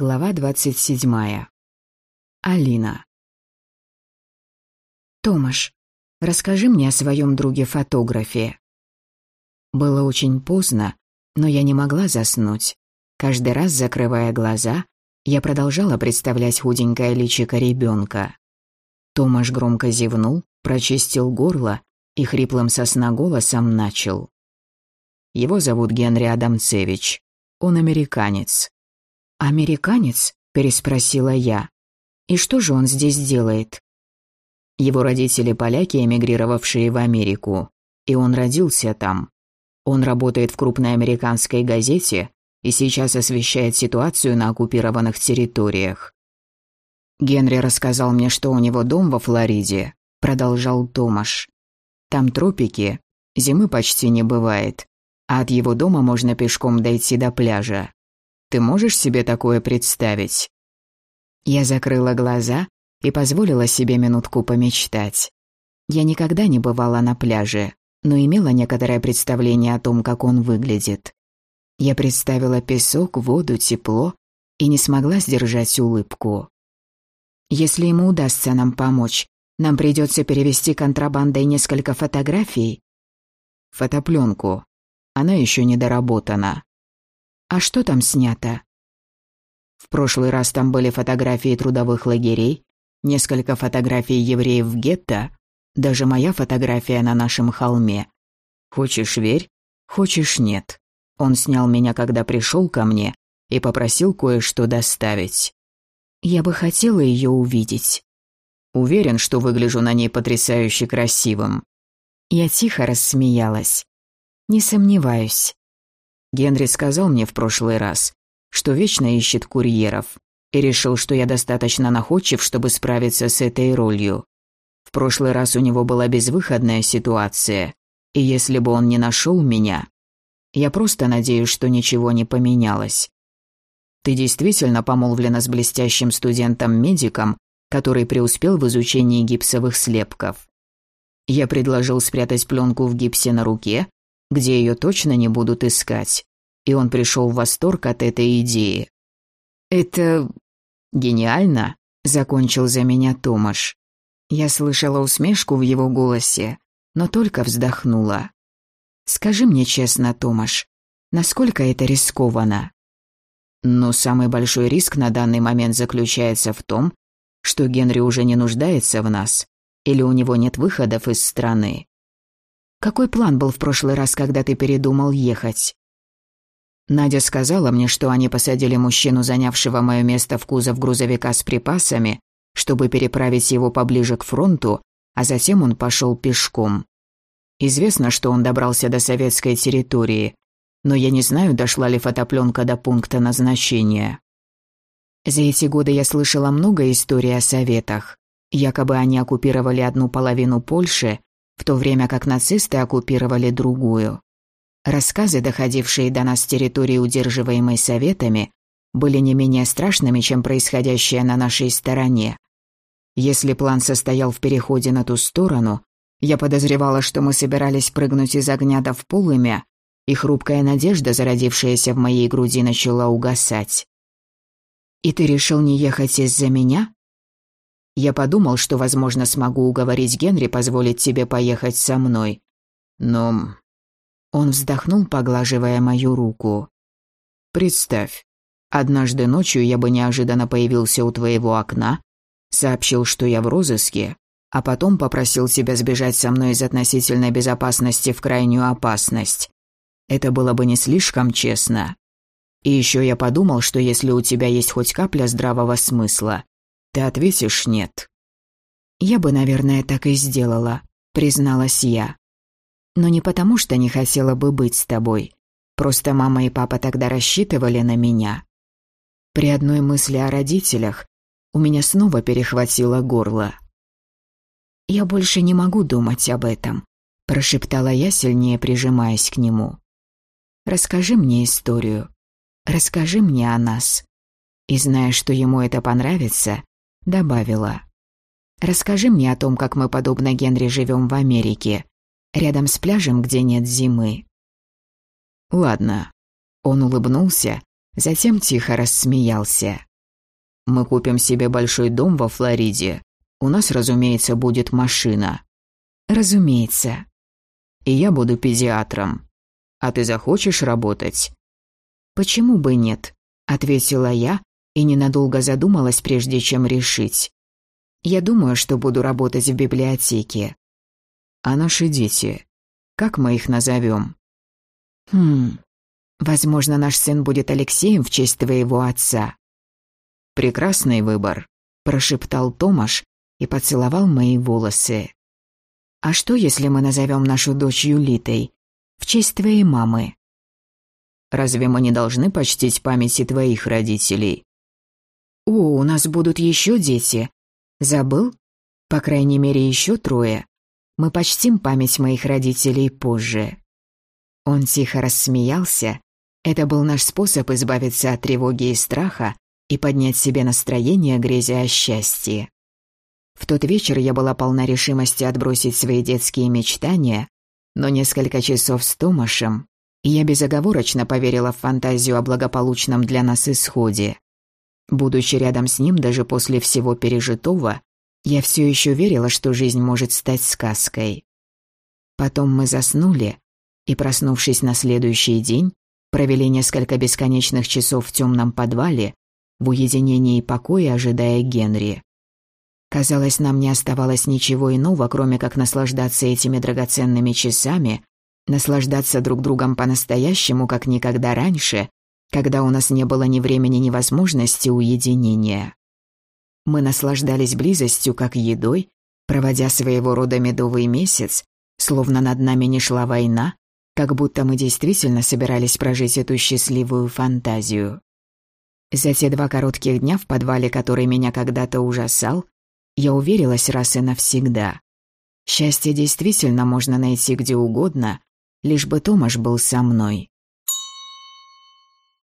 Глава двадцать седьмая. Алина. «Томаш, расскажи мне о своем друге-фотографе». Было очень поздно, но я не могла заснуть. Каждый раз, закрывая глаза, я продолжала представлять худенькое личико ребенка. Томаш громко зевнул, прочистил горло и хриплым голосом начал. Его зовут Генри Адамцевич. Он американец. «Американец?» – переспросила я. «И что же он здесь делает?» Его родители поляки, эмигрировавшие в Америку, и он родился там. Он работает в крупной американской газете и сейчас освещает ситуацию на оккупированных территориях. Генри рассказал мне, что у него дом во Флориде, продолжал Томаш. Там тропики, зимы почти не бывает, а от его дома можно пешком дойти до пляжа. Ты можешь себе такое представить?» Я закрыла глаза и позволила себе минутку помечтать. Я никогда не бывала на пляже, но имела некоторое представление о том, как он выглядит. Я представила песок, воду, тепло и не смогла сдержать улыбку. Если ему удастся нам помочь, нам придется перевести контрабандой несколько фотографий. Фотопленку. Она еще не доработана. А что там снято? В прошлый раз там были фотографии трудовых лагерей, несколько фотографий евреев в гетто, даже моя фотография на нашем холме. Хочешь верь, хочешь нет. Он снял меня, когда пришел ко мне, и попросил кое-что доставить. Я бы хотела ее увидеть. Уверен, что выгляжу на ней потрясающе красивым. Я тихо рассмеялась. Не сомневаюсь. Генри сказал мне в прошлый раз, что вечно ищет курьеров, и решил, что я достаточно находчив, чтобы справиться с этой ролью. В прошлый раз у него была безвыходная ситуация, и если бы он не нашел меня, я просто надеюсь, что ничего не поменялось. Ты действительно помолвлена с блестящим студентом-медиком, который преуспел в изучении гипсовых слепков. Я предложил спрятать пленку в гипсе на руке, где ее точно не будут искать. И он пришел в восторг от этой идеи. «Это гениально», — закончил за меня Томаш. Я слышала усмешку в его голосе, но только вздохнула. «Скажи мне честно, Томаш, насколько это рискованно?» Но самый большой риск на данный момент заключается в том, что Генри уже не нуждается в нас, или у него нет выходов из страны. Какой план был в прошлый раз, когда ты передумал ехать?» Надя сказала мне, что они посадили мужчину, занявшего мое место в кузов грузовика с припасами, чтобы переправить его поближе к фронту, а затем он пошел пешком. Известно, что он добрался до советской территории, но я не знаю, дошла ли фотопленка до пункта назначения. За эти годы я слышала много историй о советах. Якобы они оккупировали одну половину Польши, в то время как нацисты оккупировали другую. Рассказы, доходившие до нас с территории, удерживаемой Советами, были не менее страшными, чем происходящее на нашей стороне. Если план состоял в переходе на ту сторону, я подозревала, что мы собирались прыгнуть из огня до в полымя, и хрупкая надежда, зародившаяся в моей груди, начала угасать. «И ты решил не ехать из-за меня?» Я подумал, что, возможно, смогу уговорить Генри позволить тебе поехать со мной. Но... Он вздохнул, поглаживая мою руку. Представь, однажды ночью я бы неожиданно появился у твоего окна, сообщил, что я в розыске, а потом попросил тебя сбежать со мной из относительной безопасности в крайнюю опасность. Это было бы не слишком честно. И еще я подумал, что если у тебя есть хоть капля здравого смысла, ты ответишь «нет». «Я бы, наверное, так и сделала», — призналась я. «Но не потому, что не хотела бы быть с тобой. Просто мама и папа тогда рассчитывали на меня». При одной мысли о родителях у меня снова перехватило горло. «Я больше не могу думать об этом», — прошептала я, сильнее прижимаясь к нему. «Расскажи мне историю. Расскажи мне о нас». И зная, что ему это понравится, добавила. «Расскажи мне о том, как мы, подобно Генри, живем в Америке, рядом с пляжем, где нет зимы». «Ладно». Он улыбнулся, затем тихо рассмеялся. Мы купим себе большой дом во Флориде. У нас, разумеется, будет машина. Разумеется. И я буду педиатром. А ты захочешь работать? Почему бы нет? Ответила я и ненадолго задумалась, прежде чем решить. Я думаю, что буду работать в библиотеке. А наши дети? Как мы их назовем? Хм, возможно, наш сын будет Алексеем в честь твоего отца. Прекрасный выбор, прошептал Томаш и поцеловал мои волосы. А что, если мы назовем нашу дочь Юлитой в честь твоей мамы? Разве мы не должны почтить памяти твоих родителей? О, у нас будут еще дети. Забыл? По крайней мере, еще трое. Мы почтим память моих родителей позже. Он тихо рассмеялся. Это был наш способ избавиться от тревоги и страха и поднять себе настроение, грезя о счастье. В тот вечер я была полна решимости отбросить свои детские мечтания, но несколько часов с Томашем, я безоговорочно поверила в фантазию о благополучном для нас исходе. Будучи рядом с ним даже после всего пережитого, я все еще верила, что жизнь может стать сказкой. Потом мы заснули, и, проснувшись на следующий день, провели несколько бесконечных часов в темном подвале, в уединении и покое, ожидая Генри. Казалось, нам не оставалось ничего иного, кроме как наслаждаться этими драгоценными часами, наслаждаться друг другом по-настоящему, как никогда раньше, когда у нас не было ни времени, ни возможности уединения. Мы наслаждались близостью, как едой, проводя своего рода медовый месяц, словно над нами не шла война, как будто мы действительно собирались прожить эту счастливую фантазию. За те два коротких дня в подвале, который меня когда-то ужасал, я уверилась раз и навсегда. Счастье действительно можно найти где угодно, лишь бы Томаш был со мной.